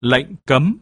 lệnh cấm.